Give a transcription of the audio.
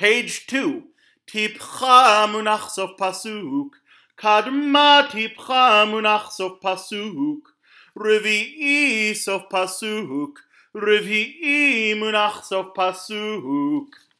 Page 2. Tipcha munach sof pasuk. Kadma tipcha munach sof pasuk. Revi'i sof pasuk. Revi'i munach sof pasuk.